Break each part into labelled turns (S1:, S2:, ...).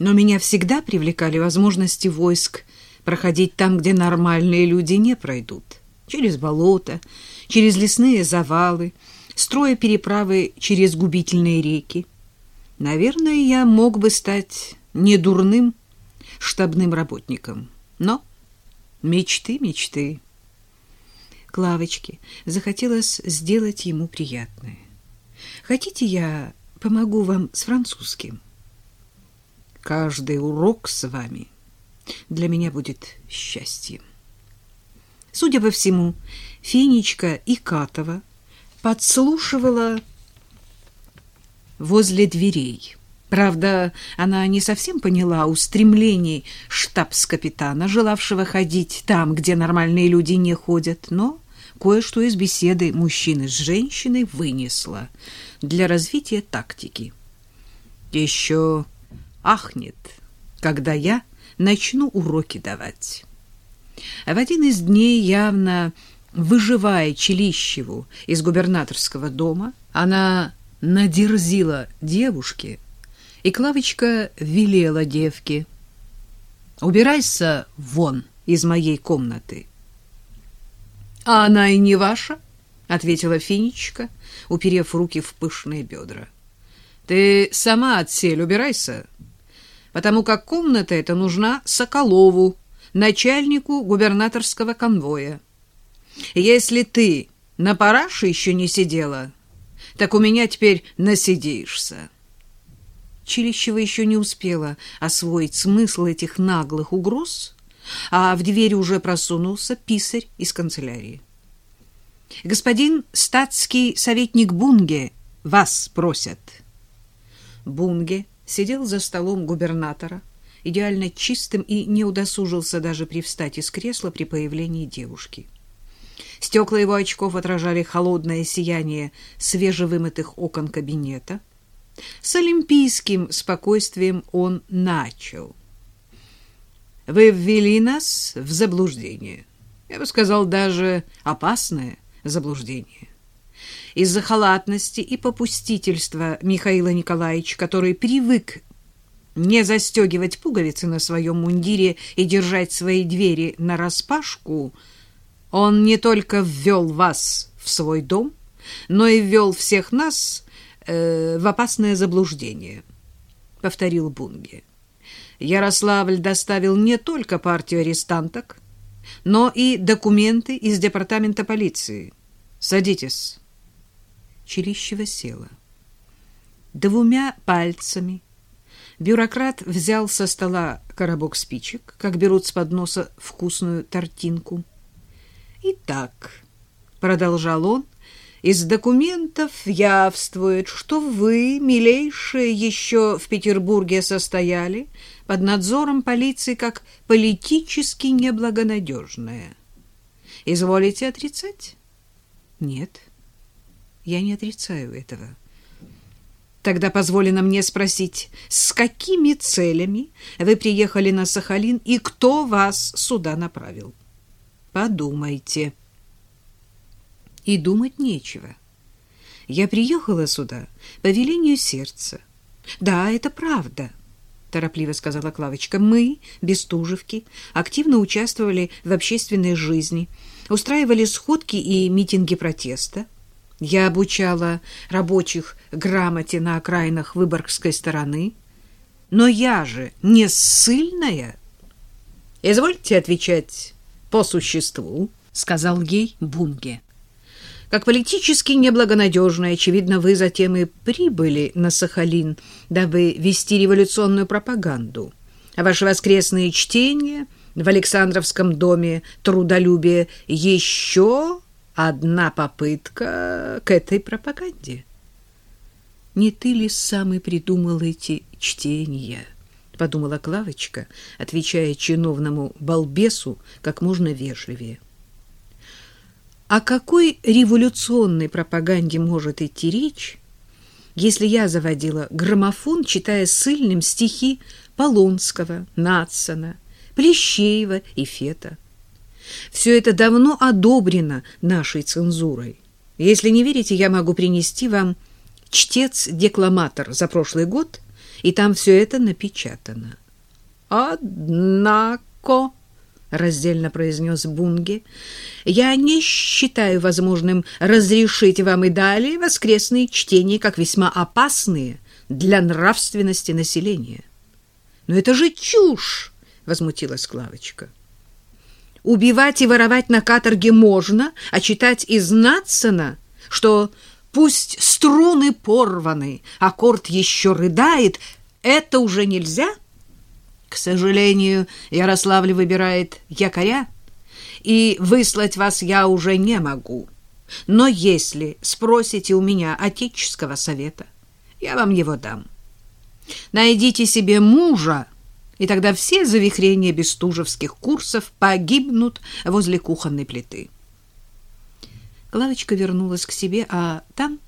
S1: Но меня всегда привлекали возможности войск проходить там, где нормальные люди не пройдут. Через болота, через лесные завалы, строя переправы через губительные реки. Наверное, я мог бы стать недурным штабным работником. Но мечты, мечты. Клавочке захотелось сделать ему приятное. Хотите, я помогу вам с французским? Каждый урок с вами для меня будет счастьем. Судя по всему, Финичка и Катова подслушивала возле дверей. Правда, она не совсем поняла устремлений штабс-капитана, желавшего ходить там, где нормальные люди не ходят, но кое-что из беседы мужчины с женщиной вынесла для развития тактики. Еще ахнет, когда я начну уроки давать. В один из дней, явно выживая Челищеву из губернаторского дома, она надерзила девушке, и Клавочка велела девке «Убирайся вон из моей комнаты». «А она и не ваша», — ответила Финичка, уперев руки в пышные бедра. «Ты сама отсель убирайся, потому как комната эта нужна Соколову, начальнику губернаторского конвоя. Если ты на параше еще не сидела, так у меня теперь насидишься». Чилищева еще не успела освоить смысл этих наглых угроз, а в двери уже просунулся писарь из канцелярии. Господин статский советник Бунге вас просят. Бунге сидел за столом губернатора, идеально чистым и не удосужился даже привстать из кресла при появлении девушки. Стекла его очков отражали холодное сияние свежевымытых окон кабинета. С олимпийским спокойствием он начал. Вы ввели нас в заблуждение. Я бы сказал, даже опасное заблуждение. Из-за халатности и попустительства Михаила Николаевича, который привык не застегивать пуговицы на своем мундире и держать свои двери нараспашку, он не только ввел вас в свой дом, но и ввел всех нас э, в опасное заблуждение, — повторил Бунге. Ярославль доставил не только партию арестанток, но и документы из департамента полиции. Садитесь. Челищева села. Двумя пальцами бюрократ взял со стола коробок спичек, как берут с подноса вкусную тортинку. «Итак», — продолжал он, — «из документов явствует, что вы, милейшие, еще в Петербурге состояли под надзором полиции как политически неблагонадежная. Изволите отрицать? Нет, я не отрицаю этого. Тогда позволено мне спросить, с какими целями вы приехали на Сахалин и кто вас сюда направил? Подумайте. И думать нечего. Я приехала сюда по велению сердца. Да, это правда. — торопливо сказала Клавочка. Мы, Бестужевки, активно участвовали в общественной жизни, устраивали сходки и митинги протеста. Я обучала рабочих грамоте на окраинах Выборгской стороны. Но я же не ссыльная. Извольте отвечать по существу, сказал ей Бунге. Как политически неблагонадежные, очевидно, вы затем и прибыли на Сахалин, дабы вести революционную пропаганду. А ваши воскресные чтения в Александровском доме трудолюбие еще одна попытка к этой пропаганде. Не ты ли самый придумал эти чтения? подумала Клавочка, отвечая чиновному балбесу как можно вежливее. О какой революционной пропаганде может идти речь, если я заводила граммофон, читая сыльным стихи Полонского, Надсона, Плещеева и Фета? Все это давно одобрено нашей цензурой. Если не верите, я могу принести вам чтец-декламатор за прошлый год и там все это напечатано. Однако, раздельно произнес Бунге, я не считаю возможным разрешить вам и далее воскресные чтения как весьма опасные для нравственности населения. Но это же чушь, возмутилась Клавочка. Убивать и воровать на каторге можно, а читать из Натсона, что пусть струны порваны, аккорд еще рыдает, это уже нельзя? К сожалению, Ярославль выбирает якоря, и выслать вас я уже не могу. Но если спросите у меня отеческого совета, я вам его дам. Найдите себе мужа, и тогда все завихрения бестужевских курсов погибнут возле кухонной плиты. Клавочка вернулась к себе, а там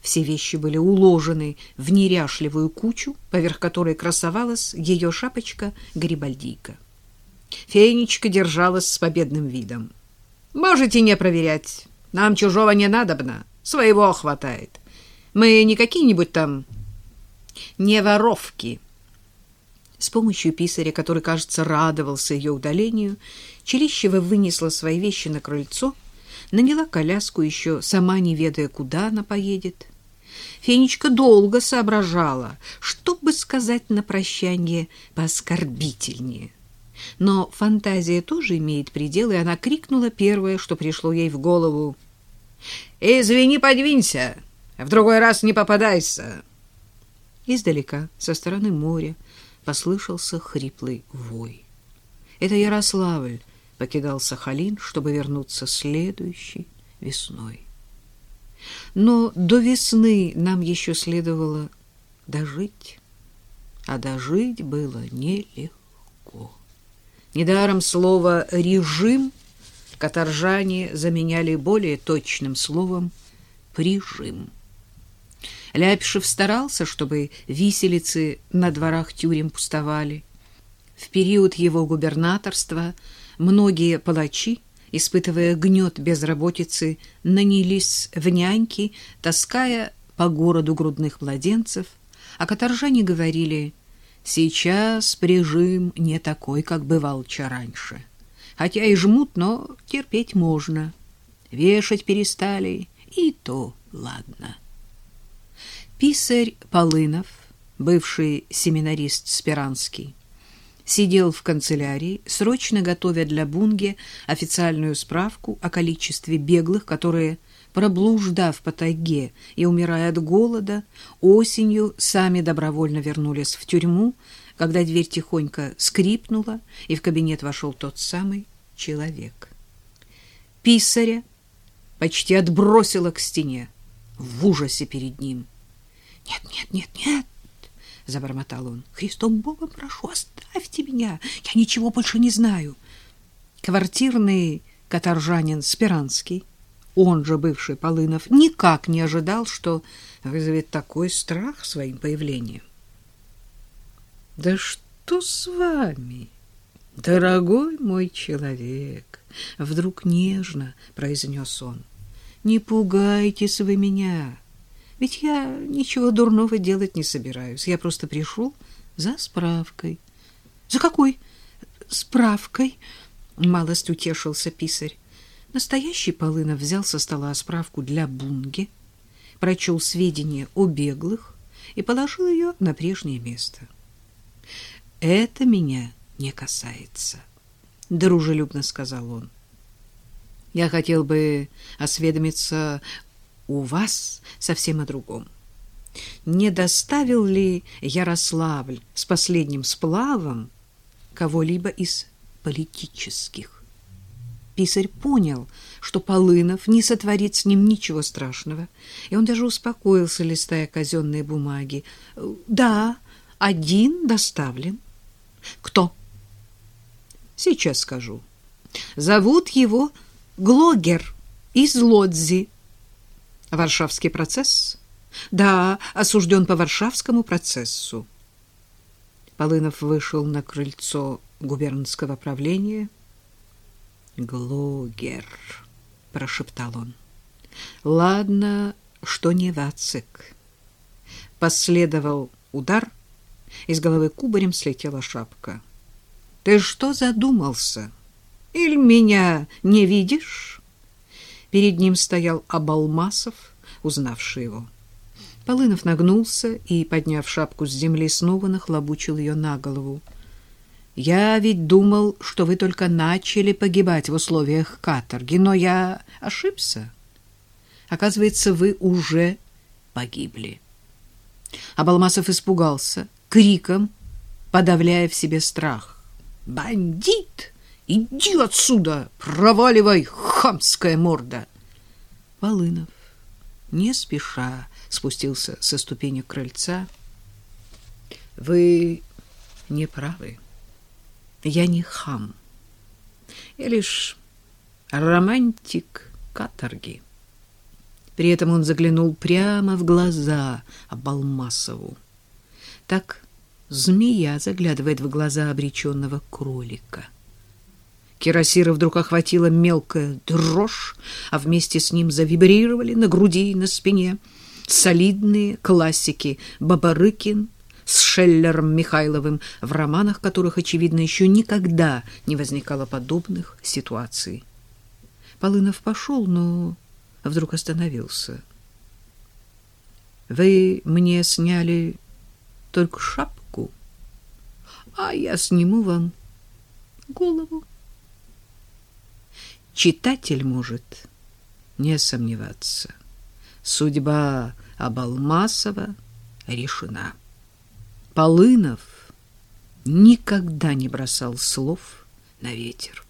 S1: все вещи были уложены в неряшливую кучу, поверх которой красовалась ее шапочка-гарибальдийка. Фенечка держалась с победным видом. «Можете не проверять. Нам чужого не надобно. Своего хватает. Мы не какие-нибудь там не воровки». С помощью писаря, который, кажется, радовался ее удалению, Челищева вынесла свои вещи на крыльцо, наняла коляску, еще сама не ведая, куда она поедет. Фенечка долго соображала, что бы сказать на прощание пооскорбительнее. Но фантазия тоже имеет пределы, и она крикнула первое, что пришло ей в голову. «Извини, подвинься, в другой раз не попадайся!» Издалека, со стороны моря, послышался хриплый вой. Это Ярославль покидал Сахалин, чтобы вернуться следующей весной. Но до весны нам еще следовало дожить, а дожить было нелегко. Недаром слово «режим» каторжане заменяли более точным словом «прижим». Ляпишев старался, чтобы виселицы на дворах тюрем пустовали. В период его губернаторства многие палачи, испытывая гнет безработицы, нанялись в няньки, таская по городу грудных младенцев, а каторжане говорили «Сейчас прижим не такой, как бывал ча раньше. Хотя и жмут, но терпеть можно. Вешать перестали, и то ладно». Писарь Полынов, бывший семинарист Спиранский, сидел в канцелярии, срочно готовя для Бунге официальную справку о количестве беглых, которые, проблуждав по тайге и умирая от голода, осенью сами добровольно вернулись в тюрьму, когда дверь тихонько скрипнула, и в кабинет вошел тот самый человек. Писаря почти отбросило к стене в ужасе перед ним — нет, нет, нет, нет, забормотал он. Христом Богом прошу, оставьте меня. Я ничего больше не знаю. Квартирный каторжанин Спиранский, он же бывший Полынов, никак не ожидал, что вызовет такой страх своим появлением. Да что с вами, дорогой мой человек? Вдруг нежно произнес он. Не пугайтесь вы меня. Ведь я ничего дурного делать не собираюсь. Я просто пришел за справкой. За какой справкой? Малость утешился писарь. Настоящий Полынов взял со стола справку для Бунги, прочел сведения о беглых и положил ее на прежнее место. «Это меня не касается», — дружелюбно сказал он. «Я хотел бы осведомиться у вас совсем о другом. Не доставил ли Ярославль с последним сплавом кого-либо из политических? Писарь понял, что Полынов не сотворит с ним ничего страшного, и он даже успокоился, листая казенные бумаги. «Да, один доставлен». «Кто?» «Сейчас скажу. Зовут его Глогер из Лодзи». Варшавский процесс? Да, осужден по Варшавскому процессу. Полынов вышел на крыльцо губернского правления. Глогер, прошептал он. Ладно, что не Вацик. Последовал удар, Из головы кубарем слетела шапка. Ты что задумался? Или меня не видишь? Перед ним стоял Абалмасов, узнавший его. Полынов нагнулся и, подняв шапку с земли, снова нахлобучил ее на голову. Я ведь думал, что вы только начали погибать в условиях каторги, но я ошибся. Оказывается, вы уже погибли. Абалмасов испугался, криком подавляя в себе страх. «Бандит! Иди отсюда! Проваливай, хамская морда!» Полынов, не спеша, спустился со ступени крыльца. «Вы не правы. Я не хам. Я лишь романтик каторги». При этом он заглянул прямо в глаза Абалмасову. Так змея заглядывает в глаза обреченного кролика. Кирасира вдруг охватила мелкая дрожь, а вместе с ним завибрировали на груди и на спине солидные классики Бабарыкин с Шеллером Михайловым, в романах которых, очевидно, еще никогда не возникало подобных ситуаций. Полынов пошел, но вдруг остановился. «Вы мне сняли только шапку, а я сниму вам голову». Читатель может не сомневаться. Судьба Абалмасова решена. Полынов никогда не бросал слов на ветер.